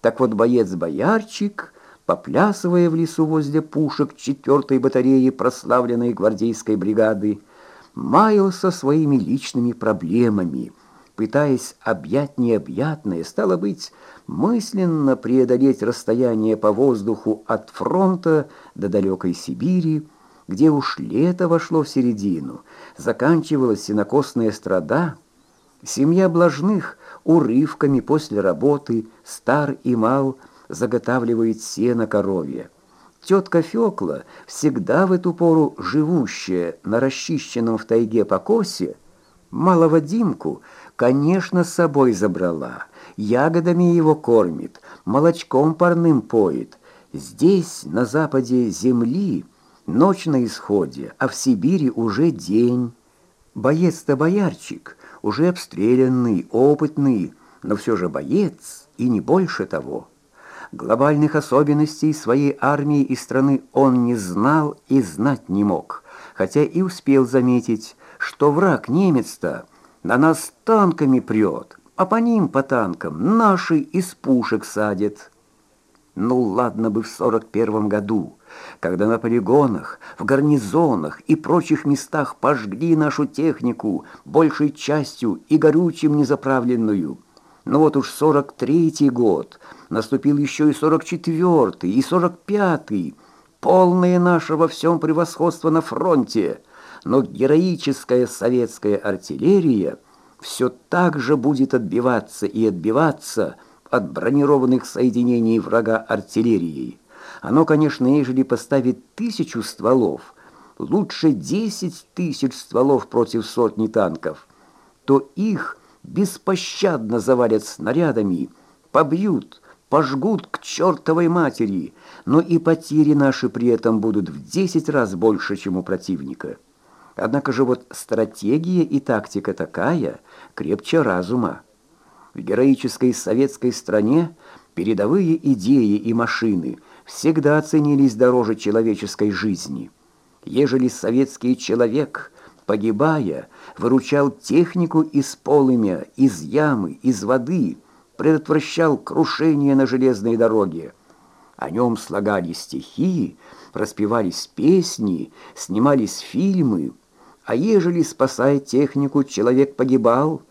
Так вот боец-боярчик, поплясывая в лесу возле пушек четвертой батареи прославленной гвардейской бригады, маялся своими личными проблемами, пытаясь объять необъятное, стало быть, мысленно преодолеть расстояние по воздуху от фронта до далекой Сибири, где уж лето вошло в середину, заканчивалась сенокосная страда, семья блажных урывками после работы, стар и мал, заготавливает сено коровье. Тетка Фёкла, всегда в эту пору живущая на расчищенном в тайге покосе, малого Димку, конечно, с собой забрала, ягодами его кормит, молочком парным поет. Здесь, на западе земли, ночь на исходе, а в Сибири уже день. Боец-то боярчик, уже обстрелянный, опытный, но все же боец, и не больше того. Глобальных особенностей своей армии и страны он не знал и знать не мог, хотя и успел заметить, что враг немец-то на нас танками прет, а по ним, по танкам, наши из пушек садят. Ну ладно бы в сорок первом году, когда на полигонах, в гарнизонах и прочих местах пожгли нашу технику, большей частью и горючим незаправленную. Но вот уж сорок третий год — наступил еще и сорок четвертый, и сорок пятый, полное наше во всем превосходство на фронте, но героическая советская артиллерия все так же будет отбиваться и отбиваться от бронированных соединений врага артиллерией. Оно, конечно, ежели поставить тысячу стволов, лучше десять тысяч стволов против сотни танков, то их беспощадно завалят снарядами, побьют, пожгут к чертовой матери, но и потери наши при этом будут в десять раз больше, чем у противника. Однако же вот стратегия и тактика такая, крепче разума. В героической советской стране передовые идеи и машины всегда ценились дороже человеческой жизни. Ежели советский человек, погибая, выручал технику из полымя, из ямы, из воды – предотвращал крушение на железной дороге. О нем слагали стихи, распевались песни, снимались фильмы. А ежели, спасая технику, человек погибал,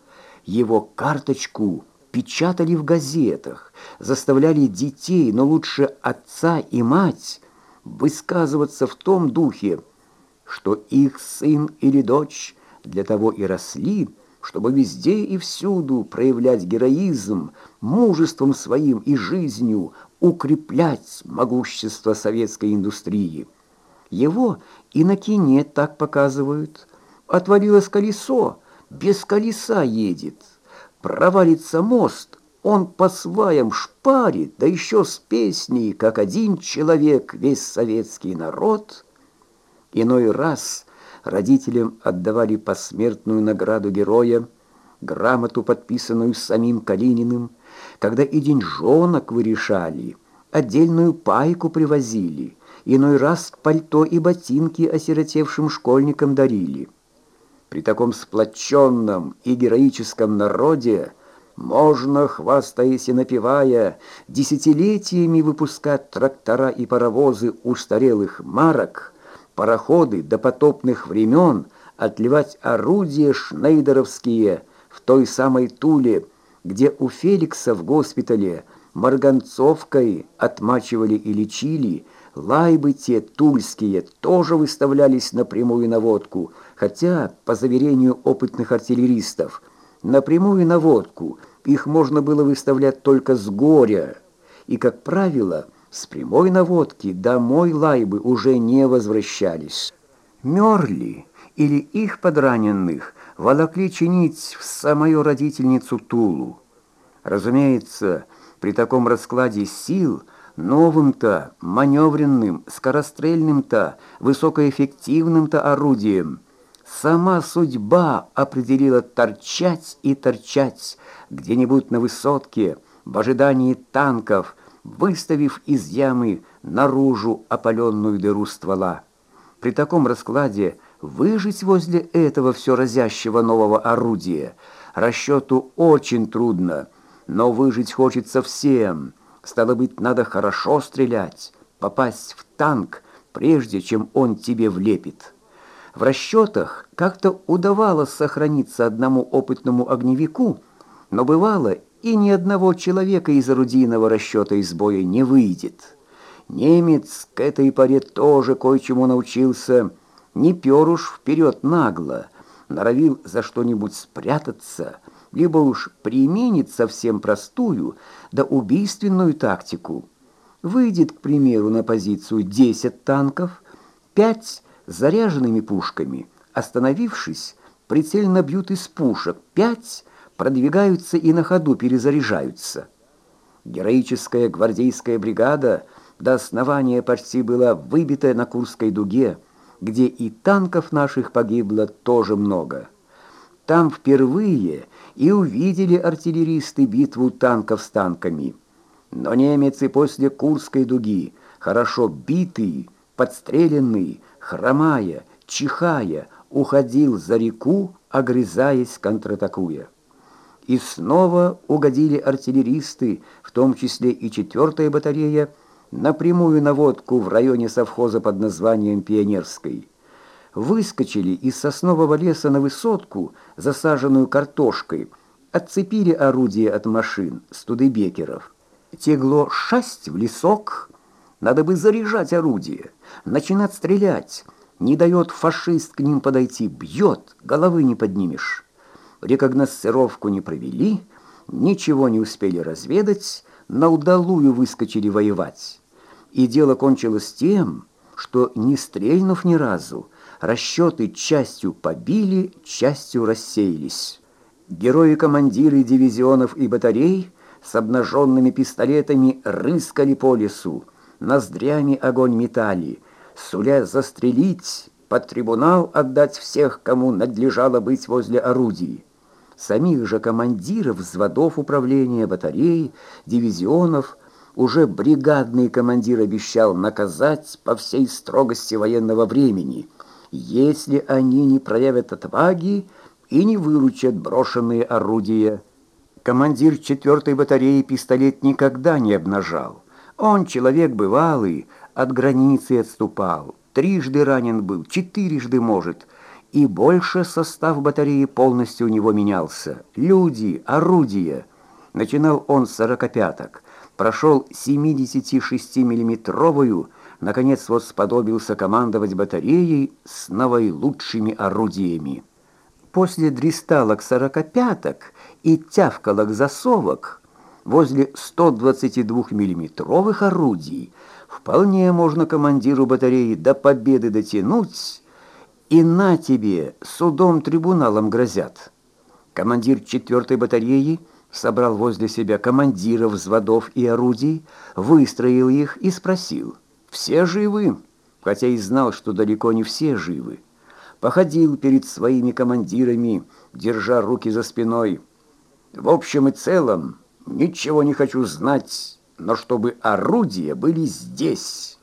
его карточку печатали в газетах, заставляли детей, но лучше отца и мать, высказываться в том духе, что их сын или дочь для того и росли, чтобы везде и всюду проявлять героизм, мужеством своим и жизнью укреплять могущество советской индустрии. Его и на кине так показывают. Отвалилось колесо, без колеса едет. Провалится мост, он по сваям шпарит, да еще с песней, как один человек, весь советский народ. Иной раз – родителям отдавали посмертную награду героя, грамоту, подписанную самим Калининым, когда и деньжонок вырешали, отдельную пайку привозили, иной раз пальто и ботинки осиротевшим школьникам дарили. При таком сплоченном и героическом народе можно, хвастаясь и напевая, десятилетиями выпускать трактора и паровозы устарелых марок – пароходы до потопных времен отливать орудия шнейдеровские в той самой Туле, где у Феликса в госпитале марганцовкой отмачивали и лечили, лайбы те тульские тоже выставлялись на прямую наводку, хотя, по заверению опытных артиллеристов, на прямую наводку их можно было выставлять только с горя, и, как правило, с прямой наводки домой лайбы уже не возвращались. Мерли или их подраненных волокли чинить в самую родительницу Тулу. Разумеется, при таком раскладе сил новым-то, маневренным, скорострельным-то, высокоэффективным-то орудием сама судьба определила торчать и торчать где-нибудь на высотке в ожидании танков, выставив из ямы наружу опаленную дыру ствола. При таком раскладе выжить возле этого все разящего нового орудия расчету очень трудно, но выжить хочется всем, Стало быть, надо хорошо стрелять, попасть в танк, прежде чем он тебе влепит. В расчетах как-то удавалось сохраниться одному опытному огневику, но бывало и ни одного человека из орудийного расчета из боя не выйдет. Немец к этой поре тоже кое-чему научился, не пер уж вперед нагло, норовил за что-нибудь спрятаться, либо уж применит совсем простую да убийственную тактику. Выйдет, к примеру, на позицию 10 танков, 5 с заряженными пушками, остановившись, прицельно бьют из пушек, 5 продвигаются и на ходу перезаряжаются. Героическая гвардейская бригада до основания почти была выбита на Курской дуге, где и танков наших погибло тоже много. Там впервые и увидели артиллеристы битву танков с танками. Но немец и после Курской дуги, хорошо битый, подстреленный, хромая, чихая, уходил за реку, огрызаясь, контратакуя. И снова угодили артиллеристы, в том числе и четвертая батарея, на прямую наводку в районе совхоза под названием Пионерской. Выскочили из соснового леса на высотку, засаженную картошкой, отцепили орудие от машин, студебекеров. Тегло шасть в лесок, надо бы заряжать орудие, начинать стрелять. Не дает фашист к ним подойти, бьет, головы не поднимешь. Рекогносцировку не провели, ничего не успели разведать, на удалую выскочили воевать. И дело кончилось тем, что, не стрельнув ни разу, расчеты частью побили, частью рассеялись. Герои-командиры дивизионов и батарей с обнаженными пистолетами рыскали по лесу, ноздрями огонь метали, суля застрелить, под трибунал отдать всех, кому надлежало быть возле орудий. Самих же командиров взводов управления батарей, дивизионов уже бригадный командир обещал наказать по всей строгости военного времени, если они не проявят отваги и не выручат брошенные орудия. Командир четвертой батареи пистолет никогда не обнажал. Он человек бывалый, от границы отступал. Трижды ранен был, четырежды, может, и больше состав батареи полностью у него менялся. Люди, орудия. Начинал он с сорокопяток, прошел 76-миллиметровую, наконец вот сподобился командовать батареей с наилучшими орудиями. После дристалок сорокопяток и тявкалок засовок возле 122-миллиметровых орудий вполне можно командиру батареи до победы дотянуть, и на тебе судом-трибуналом грозят. Командир 4-й батареи собрал возле себя командиров взводов и орудий, выстроил их и спросил, «Все живы?» Хотя и знал, что далеко не все живы. Походил перед своими командирами, держа руки за спиной. «В общем и целом, ничего не хочу знать, но чтобы орудия были здесь».